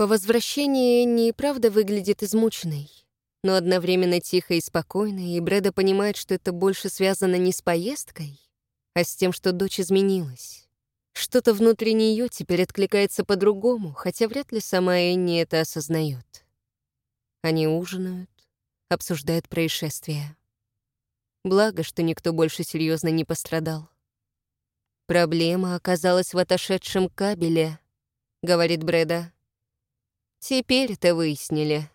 По возвращении Энни и правда выглядит измученной, но одновременно тихо и спокойно, и Брэда понимает, что это больше связано не с поездкой, а с тем, что дочь изменилась. Что-то внутри нее теперь откликается по-другому, хотя вряд ли сама Энни это осознает. Они ужинают, обсуждают происшествие. Благо, что никто больше серьезно не пострадал. Проблема оказалась в отошедшем кабеле, говорит Брэда. Теперь это выяснили.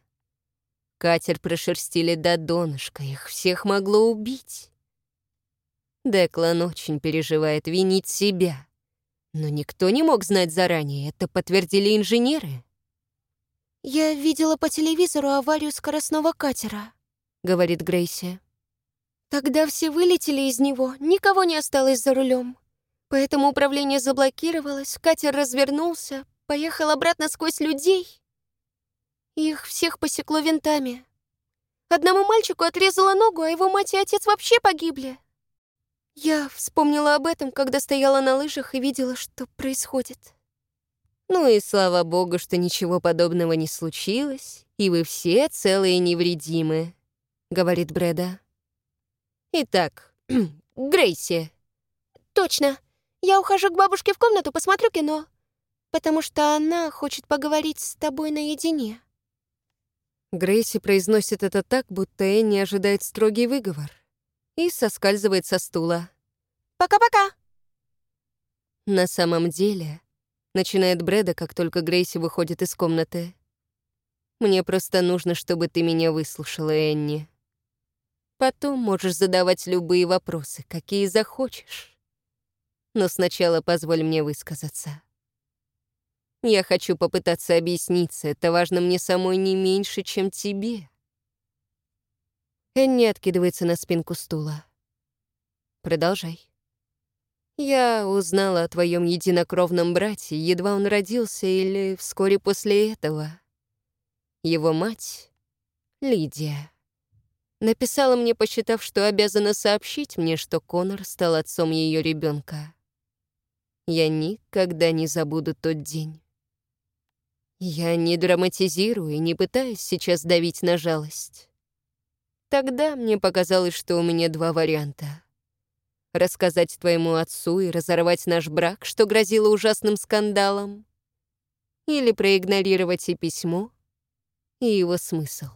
Катер прошерстили до донышка, их всех могло убить. Деклан очень переживает винить себя. Но никто не мог знать заранее, это подтвердили инженеры. «Я видела по телевизору аварию скоростного катера», — говорит Грейси. «Тогда все вылетели из него, никого не осталось за рулем. Поэтому управление заблокировалось, катер развернулся, поехал обратно сквозь людей. Их всех посекло винтами. Одному мальчику отрезала ногу, а его мать и отец вообще погибли. Я вспомнила об этом, когда стояла на лыжах и видела, что происходит. Ну и слава богу, что ничего подобного не случилось, и вы все целые и невредимы, говорит Брэда. Итак, Грейси. Точно. Я ухожу к бабушке в комнату, посмотрю кино. Потому что она хочет поговорить с тобой наедине. Грейси произносит это так, будто Энни ожидает строгий выговор. И соскальзывает со стула. «Пока-пока!» На самом деле, Начинает Брэда, как только Грейси выходит из комнаты. «Мне просто нужно, чтобы ты меня выслушала, Энни. Потом можешь задавать любые вопросы, какие захочешь. Но сначала позволь мне высказаться. Я хочу попытаться объясниться, это важно мне самой не меньше, чем тебе». Энни откидывается на спинку стула. «Продолжай». Я узнала о твоем единокровном брате, едва он родился или вскоре после этого. Его мать, Лидия, написала мне, посчитав, что обязана сообщить мне, что Конор стал отцом ее ребенка. Я никогда не забуду тот день. Я не драматизирую и не пытаюсь сейчас давить на жалость. Тогда мне показалось, что у меня два варианта — Рассказать твоему отцу и разорвать наш брак, что грозило ужасным скандалом? Или проигнорировать и письмо, и его смысл?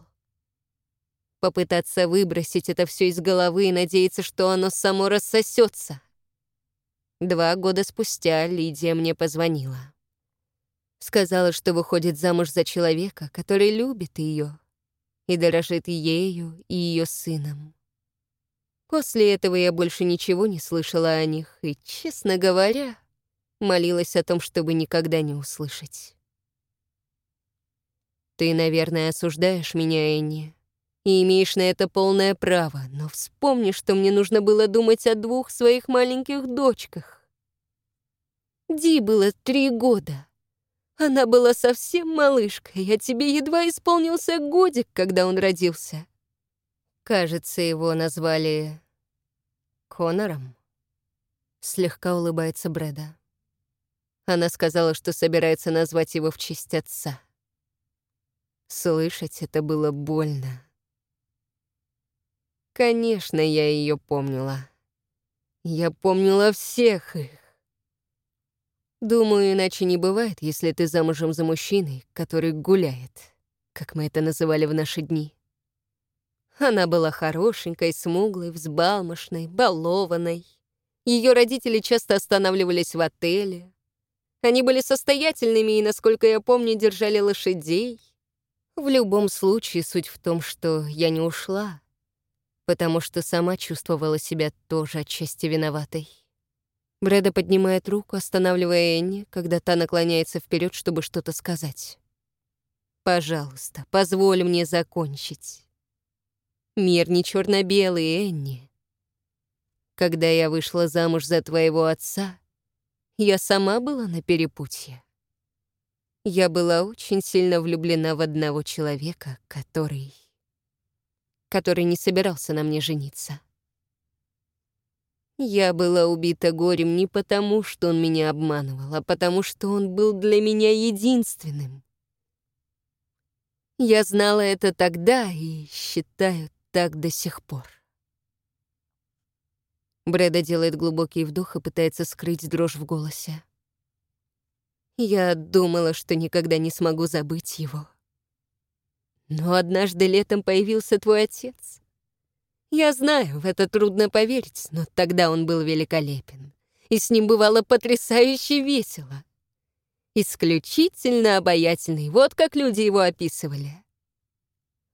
Попытаться выбросить это все из головы и надеяться, что оно само рассосется. Два года спустя Лидия мне позвонила. Сказала, что выходит замуж за человека, который любит ее и дорожит ею и ее сыном. После этого я больше ничего не слышала о них и, честно говоря, молилась о том, чтобы никогда не услышать. Ты, наверное, осуждаешь меня, Энни, и имеешь на это полное право, но вспомни, что мне нужно было думать о двух своих маленьких дочках. Ди было три года. Она была совсем малышкой, а тебе едва исполнился годик, когда он родился. Кажется, его назвали Конором. Слегка улыбается Брэда. Она сказала, что собирается назвать его в честь отца. Слышать это было больно. Конечно, я ее помнила. Я помнила всех их. Думаю, иначе не бывает, если ты замужем за мужчиной, который гуляет, как мы это называли в наши дни. Она была хорошенькой, смуглой, взбалмошной, балованной. Ее родители часто останавливались в отеле. Они были состоятельными и, насколько я помню, держали лошадей. В любом случае, суть в том, что я не ушла, потому что сама чувствовала себя тоже отчасти виноватой. Брэда поднимает руку, останавливая Энни, когда та наклоняется вперед, чтобы что-то сказать. «Пожалуйста, позволь мне закончить». Мир не черно-белый, Энни. Когда я вышла замуж за твоего отца, я сама была на перепутье. Я была очень сильно влюблена в одного человека, который... который не собирался на мне жениться. Я была убита горем не потому, что он меня обманывал, а потому, что он был для меня единственным. Я знала это тогда и считаю так до сих пор. Брэда делает глубокий вдох и пытается скрыть дрожь в голосе. Я думала, что никогда не смогу забыть его. Но однажды летом появился твой отец. Я знаю, в это трудно поверить, но тогда он был великолепен. И с ним бывало потрясающе весело. Исключительно обаятельный, вот как люди его описывали.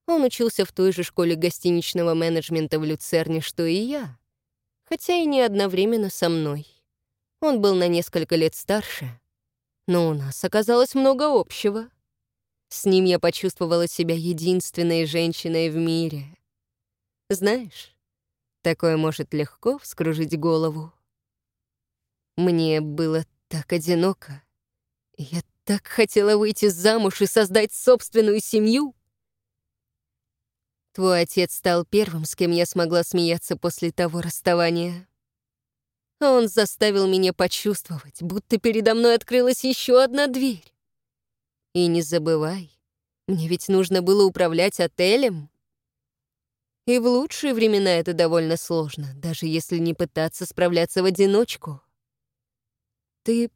Он учился в той же школе гостиничного менеджмента в Люцерне, что и я, хотя и не одновременно со мной. Он был на несколько лет старше, но у нас оказалось много общего. С ним я почувствовала себя единственной женщиной в мире. Знаешь, такое может легко вскружить голову. Мне было так одиноко. Я так хотела выйти замуж и создать собственную семью. Твой отец стал первым, с кем я смогла смеяться после того расставания. Он заставил меня почувствовать, будто передо мной открылась еще одна дверь. И не забывай, мне ведь нужно было управлять отелем. И в лучшие времена это довольно сложно, даже если не пытаться справляться в одиночку. Ты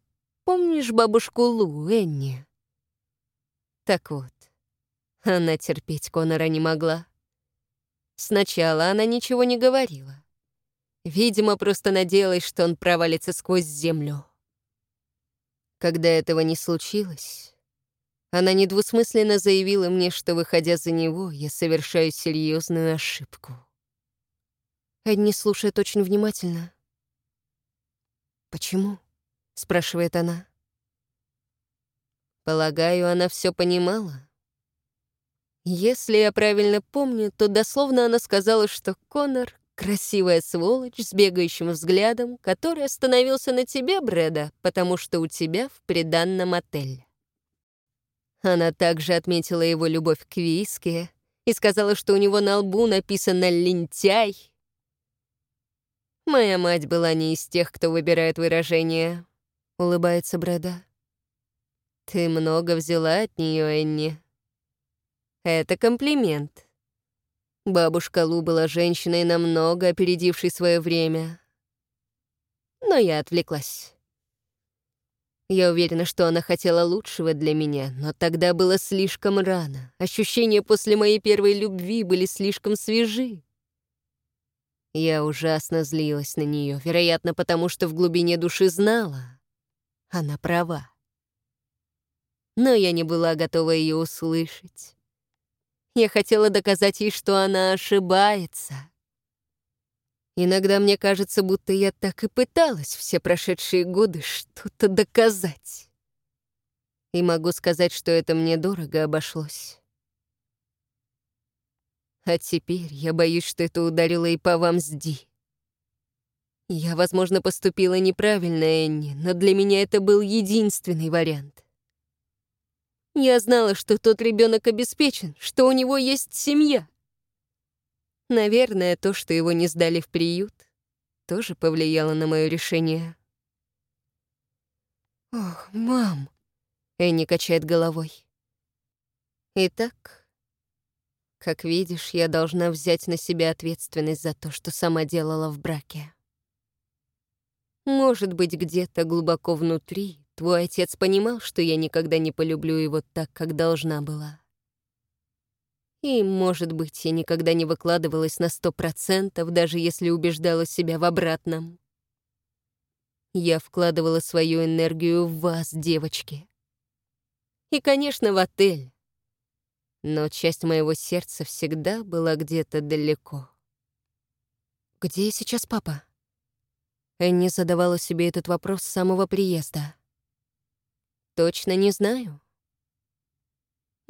помнишь бабушку Лу, Энни? Так вот, она терпеть Конора не могла. Сначала она ничего не говорила. Видимо, просто надеялась, что он провалится сквозь землю. Когда этого не случилось, она недвусмысленно заявила мне, что, выходя за него, я совершаю серьезную ошибку. Эдни слушает очень внимательно. «Почему?» — спрашивает она. Полагаю, она все понимала. Если я правильно помню, то дословно она сказала, что Конор Красивая сволочь с бегающим взглядом, который остановился на тебе, Брэда, потому что у тебя в приданном отеле. Она также отметила его любовь к виске и сказала, что у него на лбу написано «лентяй». «Моя мать была не из тех, кто выбирает выражения», — улыбается Брэда. «Ты много взяла от нее, Энни». «Это комплимент». Бабушка Лу была женщиной, намного опередившей свое время. Но я отвлеклась. Я уверена, что она хотела лучшего для меня, но тогда было слишком рано. Ощущения после моей первой любви были слишком свежи. Я ужасно злилась на нее, вероятно, потому что в глубине души знала. Она права. Но я не была готова ее услышать. Я хотела доказать ей, что она ошибается. Иногда мне кажется, будто я так и пыталась все прошедшие годы что-то доказать. И могу сказать, что это мне дорого обошлось. А теперь я боюсь, что это ударило и по вам с Ди. Я, возможно, поступила неправильно, Энни, но для меня это был единственный вариант. Я знала, что тот ребенок обеспечен, что у него есть семья. Наверное, то, что его не сдали в приют, тоже повлияло на мое решение. «Ох, мам!» — Энни качает головой. «Итак, как видишь, я должна взять на себя ответственность за то, что сама делала в браке. Может быть, где-то глубоко внутри Твой отец понимал, что я никогда не полюблю его так, как должна была. И, может быть, я никогда не выкладывалась на сто процентов, даже если убеждала себя в обратном. Я вкладывала свою энергию в вас, девочки. И, конечно, в отель. Но часть моего сердца всегда была где-то далеко. «Где сейчас папа?» Энни задавала себе этот вопрос с самого приезда. Точно не знаю.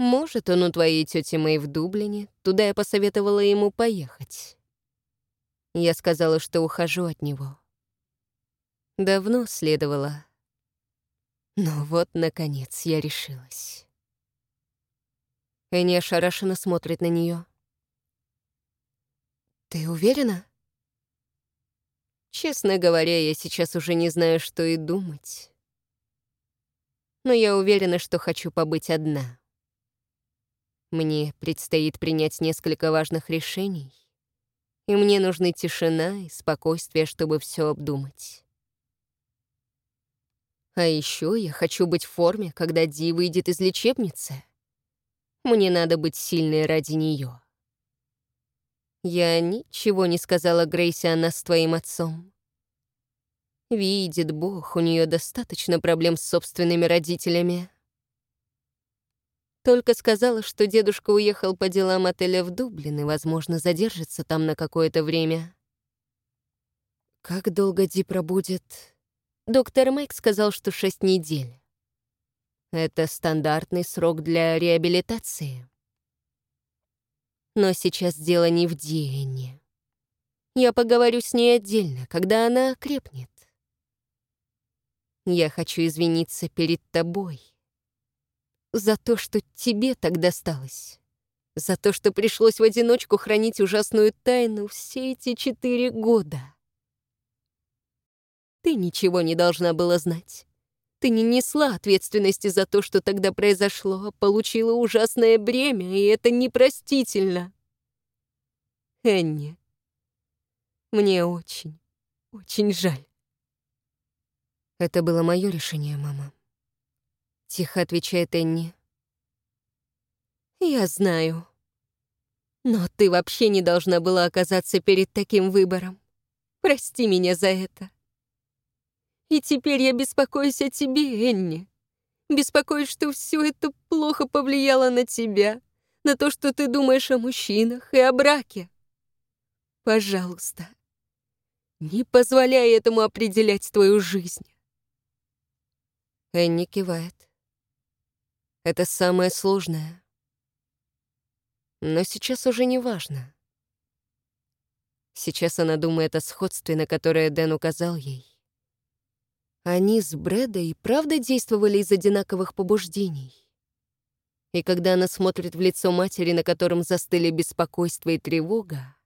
Может, он у твоей тети Мэй в Дублине. Туда я посоветовала ему поехать. Я сказала, что ухожу от него. Давно следовало. Но вот, наконец, я решилась. Энни ошарашенно смотрит на нее. «Ты уверена?» Честно говоря, я сейчас уже не знаю, что и думать но я уверена, что хочу побыть одна. Мне предстоит принять несколько важных решений, и мне нужны тишина и спокойствие, чтобы все обдумать. А еще я хочу быть в форме, когда Ди выйдет из лечебницы. Мне надо быть сильной ради нее. Я ничего не сказала Грейси о нас с твоим отцом. Видит Бог, у нее достаточно проблем с собственными родителями. Только сказала, что дедушка уехал по делам отеля в Дублин и, возможно, задержится там на какое-то время. Как долго Ди пробудет? Доктор Майк сказал, что шесть недель. Это стандартный срок для реабилитации. Но сейчас дело не в Диэне. Я поговорю с ней отдельно, когда она крепнет. Я хочу извиниться перед тобой за то, что тебе так досталось. За то, что пришлось в одиночку хранить ужасную тайну все эти четыре года. Ты ничего не должна была знать. Ты не несла ответственности за то, что тогда произошло, а получила ужасное бремя, и это непростительно. Энни, мне очень, очень жаль. Это было мое решение, мама. Тихо отвечает Энни. Я знаю. Но ты вообще не должна была оказаться перед таким выбором. Прости меня за это. И теперь я беспокоюсь о тебе, Энни. Беспокоюсь, что все это плохо повлияло на тебя, на то, что ты думаешь о мужчинах и о браке. Пожалуйста, не позволяй этому определять твою жизнь. Энни кивает. Это самое сложное. Но сейчас уже не важно. Сейчас она думает о сходстве, на которое Дэн указал ей. Они с Брэда и правда действовали из одинаковых побуждений. И когда она смотрит в лицо матери, на котором застыли беспокойство и тревога,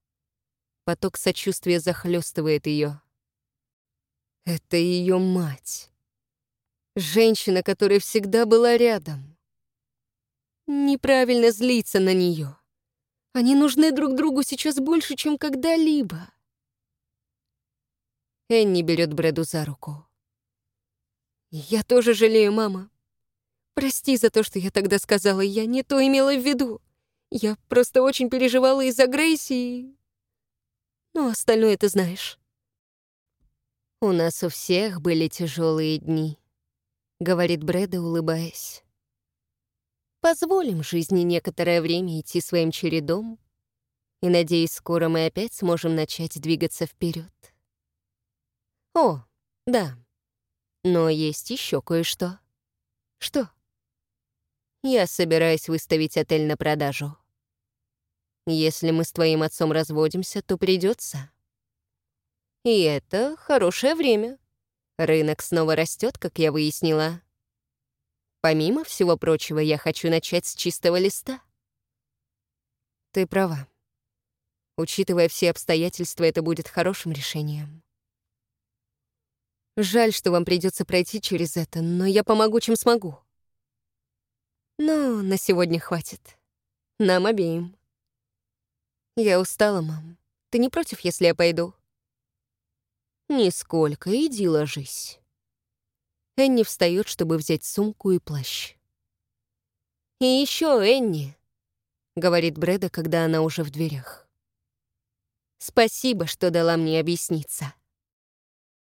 поток сочувствия захлестывает ее. Это ее мать. Женщина, которая всегда была рядом. Неправильно злиться на нее. Они нужны друг другу сейчас больше, чем когда-либо. Энни берет Брэду за руку. «Я тоже жалею, мама. Прости за то, что я тогда сказала. Я не то имела в виду. Я просто очень переживала из-за Грейси и... Ну, остальное ты знаешь». «У нас у всех были тяжелые дни», — говорит Брэда, улыбаясь. «Позволим жизни некоторое время идти своим чередом, и, надеюсь, скоро мы опять сможем начать двигаться вперед. О, да, но есть еще кое-что. Что? Я собираюсь выставить отель на продажу. Если мы с твоим отцом разводимся, то придется. И это хорошее время. Рынок снова растет, как я выяснила. Помимо всего прочего, я хочу начать с чистого листа. Ты права. Учитывая все обстоятельства, это будет хорошим решением. Жаль, что вам придется пройти через это, но я помогу, чем смогу. Но на сегодня хватит. Нам обеим. Я устала, мам. Ты не против, если я пойду? Нисколько, иди ложись. Энни встает, чтобы взять сумку и плащ. «И еще, Энни», — говорит Брэда, когда она уже в дверях. «Спасибо, что дала мне объясниться».